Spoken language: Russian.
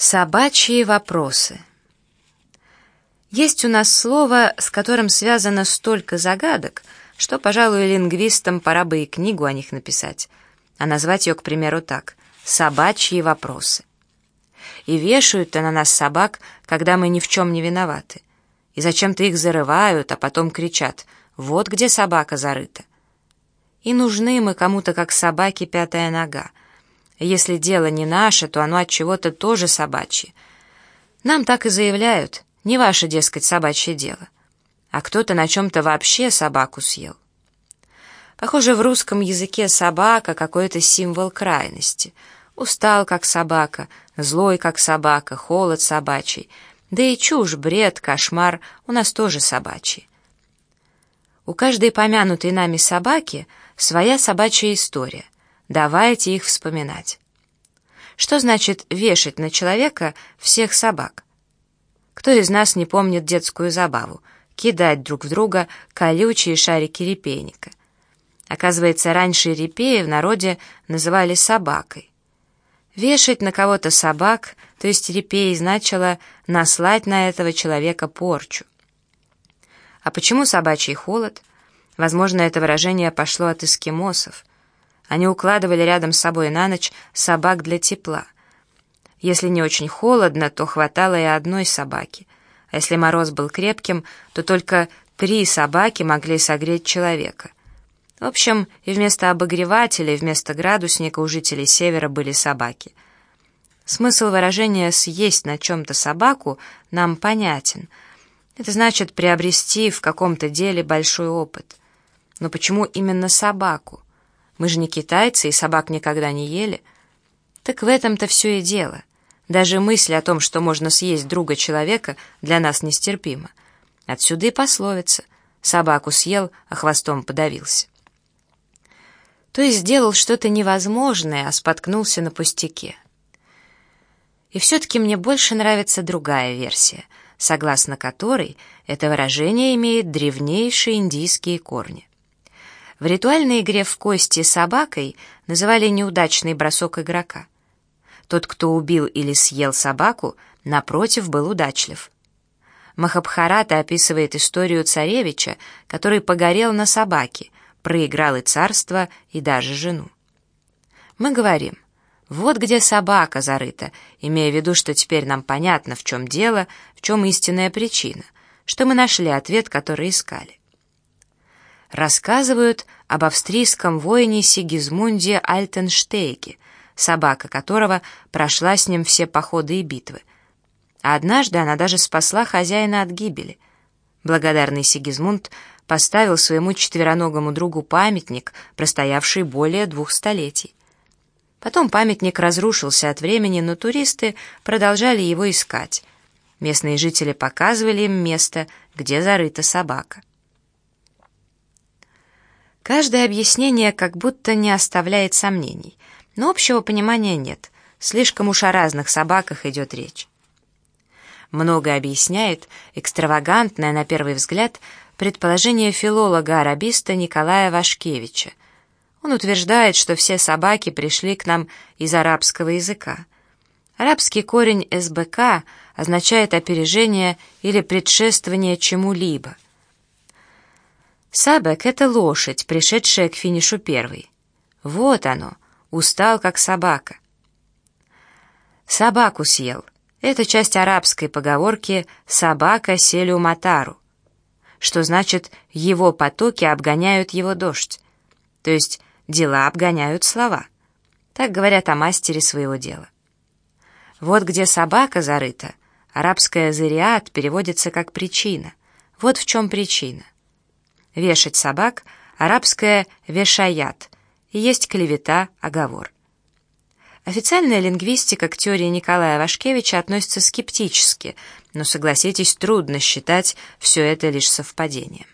Собачьи вопросы. Есть у нас слово, с которым связано столько загадок, что, пожалуй, лингвистам пора бы и книгу о них написать, а назвать ее, к примеру, так «собачьи вопросы». И вешают-то на нас собак, когда мы ни в чем не виноваты. И зачем-то их зарывают, а потом кричат «вот где собака зарыта». И нужны мы кому-то, как собаке, пятая нога, если дело не наше, то оно от чего-то тоже собачье. Нам так и заявляют, не ваше, дескать, собачье дело. А кто-то на чем-то вообще собаку съел. Похоже, в русском языке собака — какой-то символ крайности. Устал, как собака, злой, как собака, холод собачий. Да и чушь, бред, кошмар у нас тоже собачий. У каждой помянутой нами собаки своя собачья история — Давайте их вспоминать. Что значит вешать на человека всех собак? Кто из нас не помнит детскую забаву? Кидать друг в друга колючие шарики репейника. Оказывается, раньше репеи в народе называли собакой. Вешать на кого-то собак, то есть репей, значило наслать на этого человека порчу. А почему собачий холод? Возможно, это выражение пошло от эскимосов. Они укладывали рядом с собой на ночь собак для тепла. Если не очень холодно, то хватало и одной собаки. А если мороз был крепким, то только три собаки могли согреть человека. В общем, и вместо обогревателя, и вместо градусника у жителей севера были собаки. Смысл выражения «съесть на чем-то собаку» нам понятен. Это значит приобрести в каком-то деле большой опыт. Но почему именно собаку? Мы же не китайцы и собак никогда не ели. Так в этом-то все и дело. Даже мысль о том, что можно съесть друга человека, для нас нестерпима. Отсюда и пословица «собаку съел, а хвостом подавился». То есть сделал что-то невозможное, а споткнулся на пустяке. И все-таки мне больше нравится другая версия, согласно которой это выражение имеет древнейшие индийские корни. В ритуальной игре в кости собакой называли неудачный бросок игрока. Тот, кто убил или съел собаку, напротив, был удачлив. Махабхарата описывает историю царевича, который погорел на собаке, проиграл и царство, и даже жену. Мы говорим, вот где собака зарыта, имея в виду, что теперь нам понятно, в чем дело, в чем истинная причина, что мы нашли ответ, который искали рассказывают об австрийском воине Сигизмунде Альтенштейке, собака которого прошла с ним все походы и битвы. А однажды она даже спасла хозяина от гибели. Благодарный Сигизмунд поставил своему четвероногому другу памятник, простоявший более двух столетий. Потом памятник разрушился от времени, но туристы продолжали его искать. Местные жители показывали им место, где зарыта собака. Каждое объяснение как будто не оставляет сомнений, но общего понимания нет. Слишком уж о разных собаках идет речь. Много объясняет экстравагантное, на первый взгляд, предположение филолога-арабиста Николая Вашкевича. Он утверждает, что все собаки пришли к нам из арабского языка. Арабский корень «СБК» означает опережение или предшествование чему-либо — Сабек — это лошадь, пришедшая к финишу первой. Вот оно, устал, как собака. Собаку съел. Это часть арабской поговорки «собака селю матару», что значит «его потоки обгоняют его дождь», то есть дела обгоняют слова. Так говорят о мастере своего дела. Вот где собака зарыта, арабское «зариат» переводится как «причина». Вот в чем причина — вешать собак, арабское «вешаят», есть клевета, оговор. Официальная лингвистика к теории Николая Вашкевича относится скептически, но, согласитесь, трудно считать все это лишь совпадением.